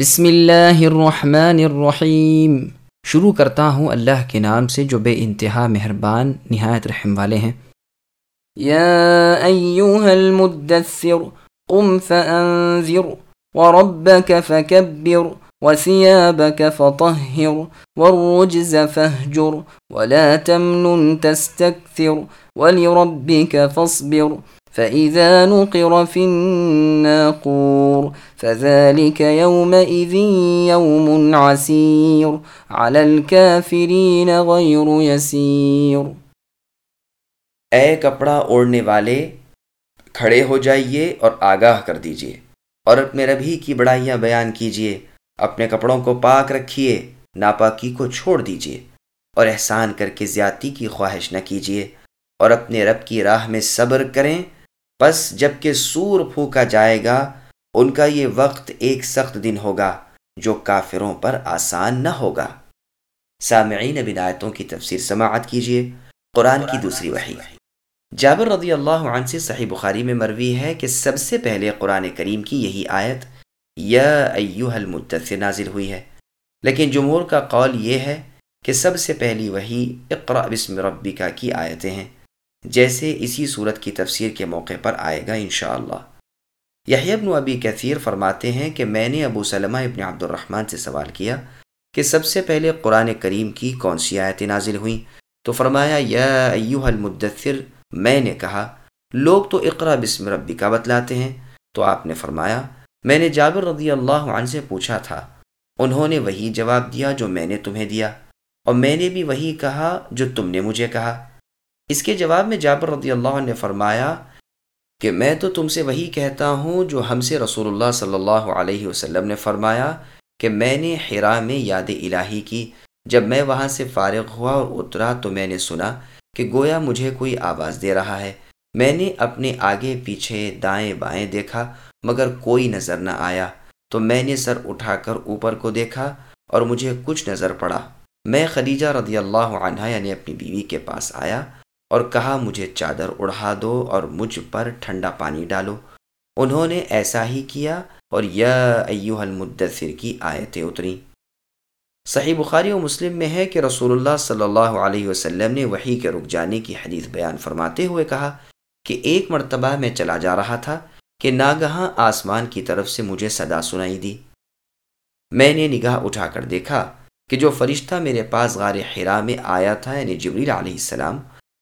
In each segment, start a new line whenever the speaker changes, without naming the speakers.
بسم اللہ الرحمن الرحیم۔ شروع کرتا ہوں اللہ کے نام سے جو بے انتہا مہربان، نہایت رحم والے ہیں۔
یا ایوہا المدثر، قم فانذر وربك فكبر وثيابك فطهر والرجز فاهجر ولا تمنن تستكثر ولربك فاصبر۔ فإذا نقر في الناقور فذلك يومئذ يوم عسير على الكافرين غير يسير۔
اے کپڑا اوڑھنے والے، کھڑے ہو جائیے اور آگاہ کر دیجیے، اور اپنے ربی کی بڑائیاں بیان کیجیے، اپنے کپڑوں کو پاک رکھیے، ناپاکی کو چھوڑ دیجیے، اور احسان کر کے زیادتی کی خواہش نہ کیجیے اور اپنے رب کی راہ میں صبر کریں۔ پس جبکہ سور پھونکا جائے گا، ان کا یہ وقت ایک سخت دن ہوگا جو کافروں پر آسان نہ ہوگا۔ سامعین بنایتوں کی تفسیر سماعت کیجیے۔ قرآن کی دوسری وحی۔ جابر رضی اللہ عنہ سے صحیح بخاری میں مروی ہے کہ سب سے پہلے قرآن کریم کی یہی آیت یا ایوہ المدثر نازل ہوئی ہے۔ لیکن جمہور کا قول یہ ہے کہ سب سے پہلی وہی اقرا بسم ربکا کی آیتیں ہیں۔ جیسے اسی صورت کی تفسیر کے موقع پر آئے گا انشاءاللہ۔ یحیی ابن ابی کثیر فرماتے ہیں کہ میں نے ابو سلمہ ابن عبد الرحمن سے سوال کیا کہ سب سے پہلے قرآن کریم کی کون سی آیتیں نازل ہوئیں؟ تو فرمایا، یا ایوہ المدثر، میں نے کہا، لوگ تو اقرا بسم ربی کا بتلاتے ہیں۔ تو آپ نے فرمایا، میں نے جابر رضی اللہ عنہ سے پوچھا تھا، انہوں نے وہی جواب دیا جو میں نے تمہیں دیا، اور میں نے بھی وہی کہا جو تم نے مجھے کہا۔ اس کے جواب میں جابر رضی اللہ عنہ نے فرمایا کہ میں تو تم سے وہی کہتا ہوں جو ہم سے رسول اللہ صلی اللہ علیہ وسلم نے فرمایا کہ میں نے حرا میں یاد الہی کی۔ جب میں وہاں سے فارغ ہوا اور اترا تو میں نے سنا کہ گویا مجھے کوئی آواز دے رہا ہے۔ میں نے اپنے آگے پیچھے دائیں بائیں دیکھا، مگر کوئی نظر نہ آیا۔ تو میں نے سر اٹھا کر اوپر کو دیکھا اور مجھے کچھ نظر پڑا۔ میں خدیجہ رضی اللہ عنہ یعنی اپنی بیوی کے پاس آیا اور کہا، مجھے چادر اڑھا دو اور مجھ پر ٹھنڈا پانی ڈالو۔ انہوں نے ایسا ہی کیا اور یا ایوہ المدثر کی آیتیں اتری۔ صحیح بخاری و مسلم میں ہے کہ رسول اللہ صلی اللہ علیہ وسلم نے وہی کے رک جانے کی حدیث بیان فرماتے ہوئے کہا کہ ایک مرتبہ میں چلا جا رہا تھا کہ ناگہاں آسمان کی طرف سے مجھے صدا سنائی دی۔ میں نے نگاہ اٹھا کر دیکھا کہ جو فرشتہ میرے پاس غار حرا میں آیا تھا یعنی جبریل علیہ السلام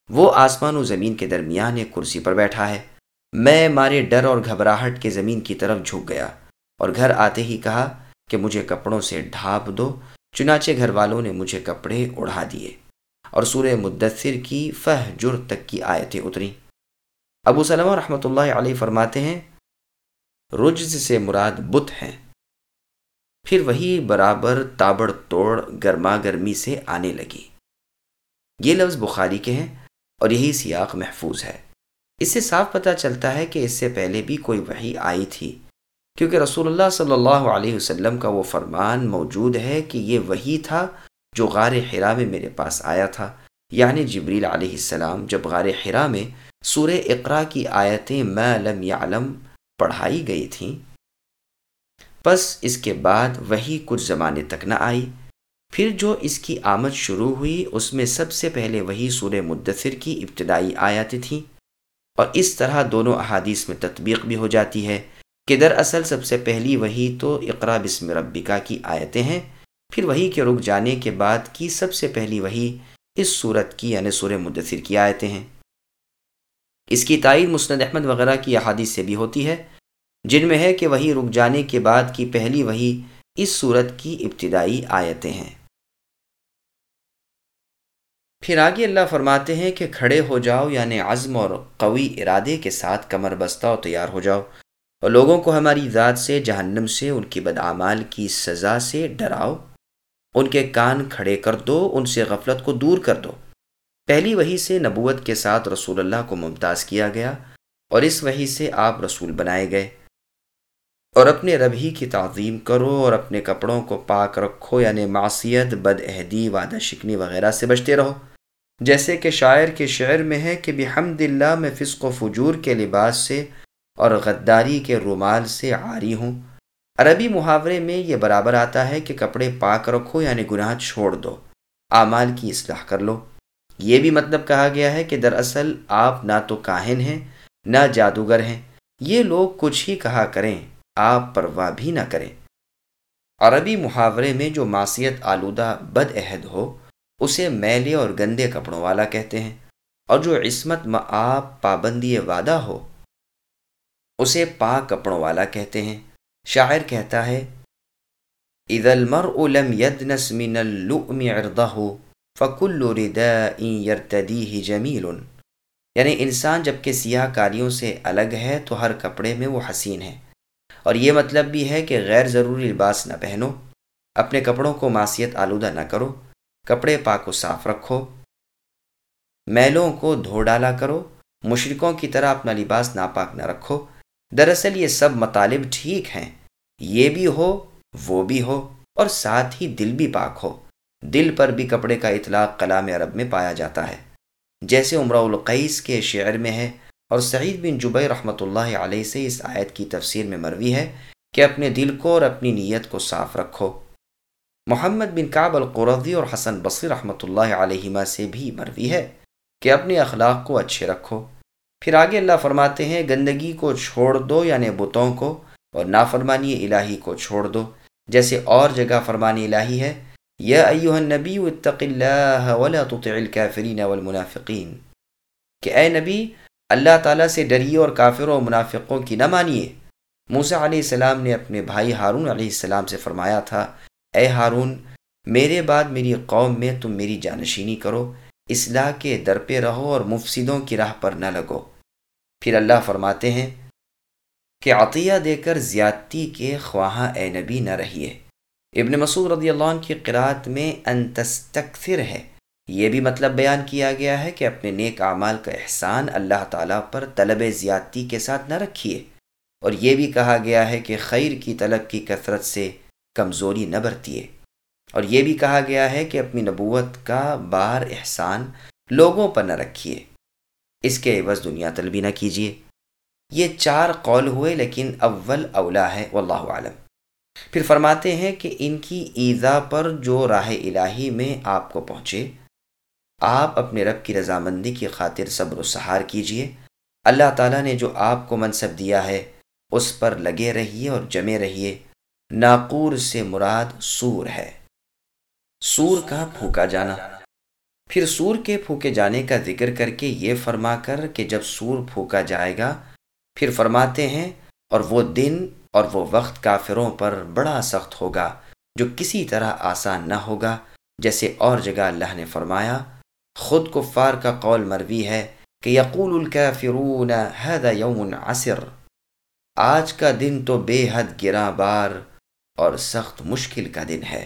وہ آسمان و زمین کے درمیان ایک کرسی پر بیٹھا ہے۔ میں مارے ڈر اور گھبراہٹ کے زمین کی طرف جھک گیا اور گھر آتے ہی کہا کہ مجھے کپڑوں سے ڈھانپ دو۔ چنانچہ گھر والوں نے مجھے کپڑے اڑھا دیے اور سورہ مدثر کی فہ جر تک کی آیتیں اتری ابو سلمہ رحمۃ اللہ علیہ فرماتے ہیں، رجز سے مراد بت ہیں۔ پھر وہی برابر تابڑ توڑ گرما گرمی سے آنے لگی۔ یہ لفظ بخاری کے ہیں۔ اور یہی سیاق محفوظ ہے۔ اس سے صاف پتہ چلتا ہے کہ اس سے پہلے بھی کوئی وحی آئی تھی، کیونکہ رسول اللہ صلی اللہ علیہ وسلم کا وہ فرمان موجود ہے کہ یہ وہی تھا جو غار حرا میں میرے پاس آیا تھا یعنی جبریل علیہ السلام جب غار حرا میں سور اقرا کی آیتیں میں لم یعلم پڑھائی گئی تھیں۔ بس اس کے بعد وہی کچھ زمانے تک نہ آئی۔ پھر جو اس کی آمد شروع ہوئی، اس میں سب سے پہلے وہی سورہ مدثر کی ابتدائی آیاتیں تھیں۔ اور اس طرح دونوں احادیث میں تطبیق بھی ہو جاتی ہے کہ دراصل سب سے پہلی وہی تو اقرا بسم ربکا کی آیتیں ہیں۔ پھر وہی کے رک جانے کے بعد کی سب سے پہلی وہی اس صورت کی یعنی سورہ مدثر کی آیتیں ہیں۔ اس کی تائید مسند احمد وغیرہ کی احادیث سے بھی ہوتی ہے، جن میں ہے کہ وہی رک جانے کے بعد کی پہلی وہی اس صورت کی ابتدائی آیتیں ہیں۔ پھر آگے اللہ فرماتے ہیں کہ کھڑے ہو جاؤ یعنی عزم اور قوی ارادے کے ساتھ کمر بستہ اور تیار ہو جاؤ۔ اور لوگوں کو ہماری ذات سے، جہنم سے، ان کی بدعمال کی سزا سے ڈراؤ۔ ان کے کان کھڑے کر دو، ان سے غفلت کو دور کر دو۔ پہلی وہی سے نبوت کے ساتھ رسول اللہ کو ممتاز کیا گیا اور اس وہی سے آپ رسول بنائے گئے۔ اور اپنے ربی کی تعظیم کرو اور اپنے کپڑوں کو پاک رکھو یعنی معصیت بد عہدی وعدہ شکنی وغیرہ سے بچتے رہو۔ جیسے کہ شاعر کے شعر میں ہے کہ بحمد اللہ میں فسق و فجور کے لباس سے اور غداری کے رومال سے عاری ہوں۔ عربی محاورے میں یہ برابر آتا ہے کہ کپڑے پاک رکھو یعنی گناہ چھوڑ دو۔ اعمال کی اصلاح کر لو۔ یہ بھی مطلب کہا گیا ہے کہ دراصل آپ نہ تو کاہن ہیں، نہ جادوگر ہیں۔ یہ لوگ کچھ ہی کہا کریں، آپ پرواہ بھی نہ کریں۔ عربی محاورے میں جو معصیت آلودہ بد عہد ہو اسے میلے اور گندے کپڑوں والا کہتے ہیں، اور جو عصمت معاب پابندی وعدہ ہو، اسے پاک کپڑوں والا کہتے ہیں۔ شاعر کہتا ہے عید المر لم يدنس من اللؤم عرضه فكل رداء يرتديه جمیل۔ یعنی انسان جبکہ سیاہ کاریوں سے الگ ہے، تو ہر کپڑے میں وہ حسین ہے۔ اور یہ مطلب بھی ہے کہ غیر ضروری لباس نہ پہنو، اپنے کپڑوں کو معصیت آلودہ نہ کرو۔ کپڑے پاک و صاف رکھو۔ میلوں کو دھو ڈالا کرو۔ مشرقوں کی طرح اپنا لباس ناپاک نہ رکھو۔ دراصل یہ سب مطالب ٹھیک ہیں۔ یہ بھی ہو، وہ بھی ہو، اور ساتھ ہی دل بھی پاک ہو۔ دل پر بھی کپڑے کا اطلاق کلام عرب میں پایا جاتا ہے۔ جیسے عمرہ القیس کے شعر میں ہے، اور سعید بن جبئی رحمۃ اللہ علیہ سے اس آیت کی تفسیر میں مروی ہے کہ اپنے دل کو اور اپنی نیت کو صاف رکھو۔ محمد بن کعب القردی اور حسن بصیر رحمۃ اللہ علیہما سے بھی مروی ہے کہ اپنے اخلاق کو اچھے رکھو۔ پھر آگے اللہ فرماتے ہیں، گندگی کو چھوڑ دو یعنی بتوں کو، اور نافرمانی الہی کو چھوڑ دو۔ جیسے اور جگہ فرمانی الہی ہے، یا ایوہ النبی اتق اللہ ولا تطع الكافرین والمنافقین۔ کہ اے نبی، اللہ تعالیٰ سے ڈریے اور کافروں و منافقوں کی نہ مانیے۔ موسیٰ علیہ السلام نے اپنے بھائی ہارون علیہ السلام سے فرمایا تھا اے ہارون، میرے بعد میری قوم میں تم میری جانشینی کرو، اصلاح کے در پہ رہو اور مفسدوں کی راہ پر نہ لگو۔ پھر اللہ فرماتے ہیں کہ عطیہ دے کر زیادتی کے خواہاں اے نبی نہ رہیے۔ ابن مسعود رضی اللہ عنہ کی قرآت میں انتستکثر ہے۔ یہ بھی مطلب بیان کیا گیا ہے کہ اپنے نیک اعمال کا احسان اللہ تعالیٰ پر طلب زیادتی کے ساتھ نہ رکھیے۔ اور یہ بھی کہا گیا ہے کہ خیر کی طلب کی کثرت سے کمزوری نہ برتیے۔ اور یہ بھی کہا گیا ہے کہ اپنی نبوت کا بار احسان لوگوں پر نہ رکھیے۔ اس کے عوض دنیا طلبی نہ کیجیے۔ یہ چار قول ہوئے لیکن اول اولا ہے، واللہ عالم پھر فرماتے ہیں کہ ان کی ایزا پر جو راہ الہی میں آپ کو پہنچے، آپ اپنے رب کی رضامندی کی خاطر صبر و سہار کیجیے۔ اللہ تعالیٰ نے جو آپ کو منصب دیا ہے، اس پر لگے رہیے اور جمے رہیے۔ ناقور سے مراد سور ہے۔ سور کا پھونکا جانا؟ پھر سور کے پھونکے جانے کا ذکر کر کے یہ فرما کر کہ جب سور پھونکا جائے گا، پھر فرماتے ہیں، اور وہ دن اور وہ وقت کافروں پر بڑا سخت ہوگا، جو کسی طرح آسان نہ ہوگا۔ جیسے اور جگہ اللہ نے فرمایا، خود کفار کا قول مروی ہے کہ یقول الکافرون هذا یوم عصر آج کا دن تو بے حد گراں بار اور سخت مشکل کا دن ہے۔